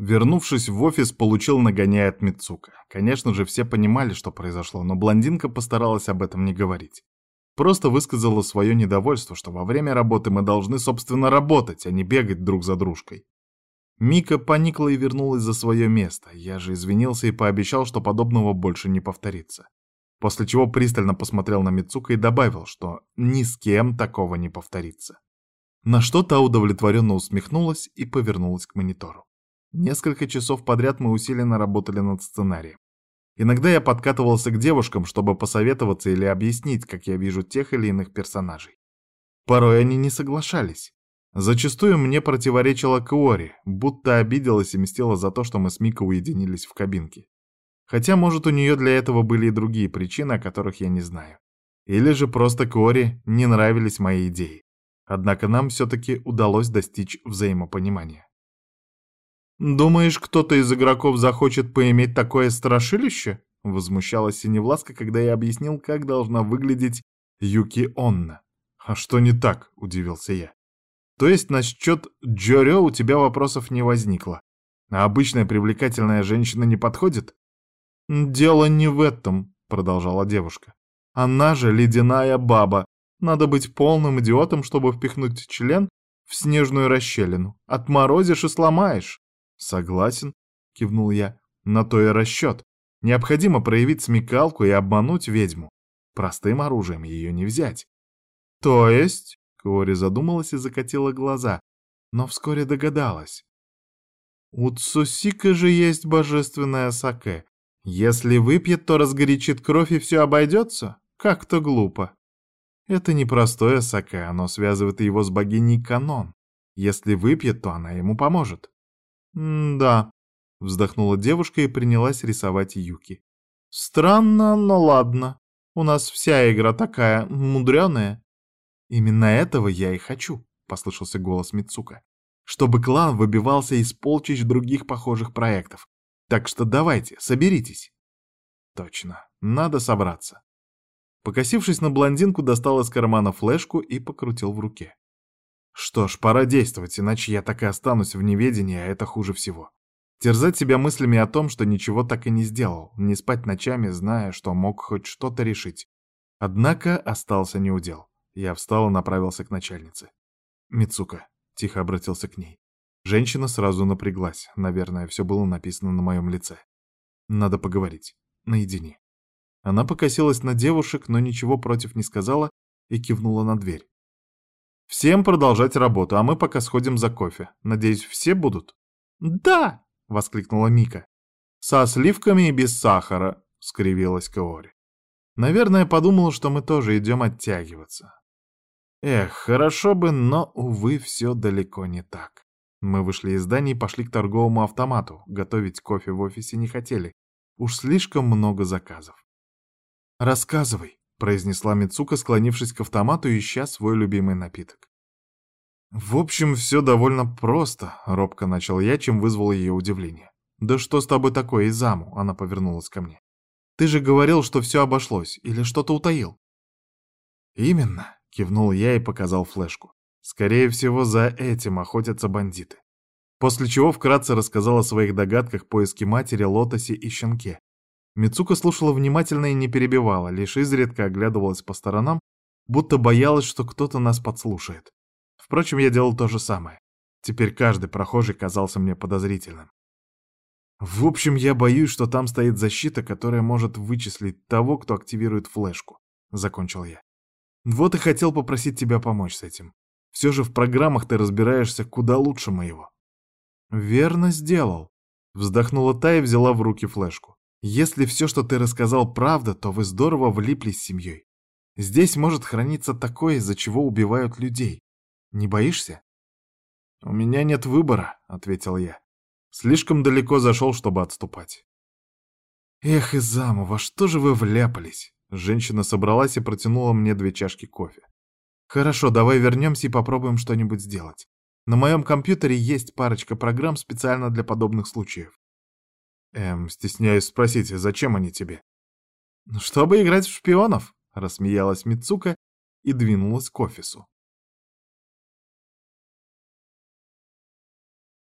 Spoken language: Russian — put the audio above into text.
Вернувшись в офис, получил нагоняя от Мицука. Конечно же, все понимали, что произошло, но блондинка постаралась об этом не говорить. Просто высказала свое недовольство, что во время работы мы должны, собственно, работать, а не бегать друг за дружкой. Мика поникла и вернулась за свое место. Я же извинился и пообещал, что подобного больше не повторится. После чего пристально посмотрел на Мицука и добавил, что ни с кем такого не повторится. На что та удовлетворенно усмехнулась и повернулась к монитору. Несколько часов подряд мы усиленно работали над сценарием. Иногда я подкатывался к девушкам, чтобы посоветоваться или объяснить, как я вижу тех или иных персонажей. Порой они не соглашались. Зачастую мне противоречила Куори, будто обиделась и мстила за то, что мы с Мико уединились в кабинке. Хотя, может, у нее для этого были и другие причины, о которых я не знаю. Или же просто Куори не нравились мои идеи. Однако нам все-таки удалось достичь взаимопонимания. «Думаешь, кто-то из игроков захочет поиметь такое страшилище?» — возмущалась Синевласка, когда я объяснил, как должна выглядеть Юки Онна. «А что не так?» — удивился я. «То есть насчет Джорё у тебя вопросов не возникло? А обычная привлекательная женщина не подходит?» «Дело не в этом», — продолжала девушка. «Она же ледяная баба. Надо быть полным идиотом, чтобы впихнуть член в снежную расщелину. Отморозишь и сломаешь». «Согласен», — кивнул я, — «на то и расчет. Необходимо проявить смекалку и обмануть ведьму. Простым оружием ее не взять». «То есть?» — Кори задумалась и закатила глаза, но вскоре догадалась. «У Цусика же есть божественное саке. Если выпьет, то разгорячит кровь и все обойдется? Как-то глупо. Это не простое саке, оно связывает его с богиней Канон. Если выпьет, то она ему поможет. «Да», — вздохнула девушка и принялась рисовать Юки. «Странно, но ладно. У нас вся игра такая мудреная». «Именно этого я и хочу», — послышался голос Мицука. «Чтобы клан выбивался из полчищ других похожих проектов. Так что давайте, соберитесь». «Точно, надо собраться». Покосившись на блондинку, достал из кармана флешку и покрутил в руке. Что ж, пора действовать, иначе я так и останусь в неведении, а это хуже всего. Терзать себя мыслями о том, что ничего так и не сделал, не спать ночами, зная, что мог хоть что-то решить. Однако остался неудел. Я встал и направился к начальнице. «Мицука», — тихо обратился к ней. Женщина сразу напряглась. Наверное, все было написано на моем лице. «Надо поговорить. Наедине». Она покосилась на девушек, но ничего против не сказала и кивнула на дверь. Всем продолжать работу, а мы пока сходим за кофе. Надеюсь, все будут? Да! воскликнула Мика. Со сливками и без сахара, скривилась Каори. Наверное, подумала, что мы тоже идем оттягиваться. Эх, хорошо бы, но, увы, все далеко не так. Мы вышли из здания и пошли к торговому автомату. Готовить кофе в офисе не хотели. Уж слишком много заказов. «Рассказывай», произнесла Мицука, склонившись к автомату, ища свой любимый напиток. «В общем, все довольно просто», — робко начал я, чем вызвал ее удивление. «Да что с тобой такое, Изаму?» — она повернулась ко мне. «Ты же говорил, что все обошлось, или что-то утаил?» «Именно», — кивнул я и показал флешку. «Скорее всего, за этим охотятся бандиты». После чего вкратце рассказал о своих догадках поиске матери, лотосе и щенке, Мицука слушала внимательно и не перебивала, лишь изредка оглядывалась по сторонам, будто боялась, что кто-то нас подслушает. Впрочем, я делал то же самое. Теперь каждый прохожий казался мне подозрительным. В общем, я боюсь, что там стоит защита, которая может вычислить того, кто активирует флешку, — закончил я. Вот и хотел попросить тебя помочь с этим. Все же в программах ты разбираешься куда лучше моего. Верно сделал. Вздохнула та и взяла в руки флешку. Если все, что ты рассказал, правда, то вы здорово влиплись с семьей. Здесь может храниться такое, из-за чего убивают людей. Не боишься? У меня нет выбора, ответил я. Слишком далеко зашел, чтобы отступать. Эх, Изаму, во что же вы вляпались? Женщина собралась и протянула мне две чашки кофе. Хорошо, давай вернемся и попробуем что-нибудь сделать. На моем компьютере есть парочка программ специально для подобных случаев. Эм, стесняюсь спросить, зачем они тебе? «Чтобы играть в шпионов», — рассмеялась Мицука и двинулась к офису.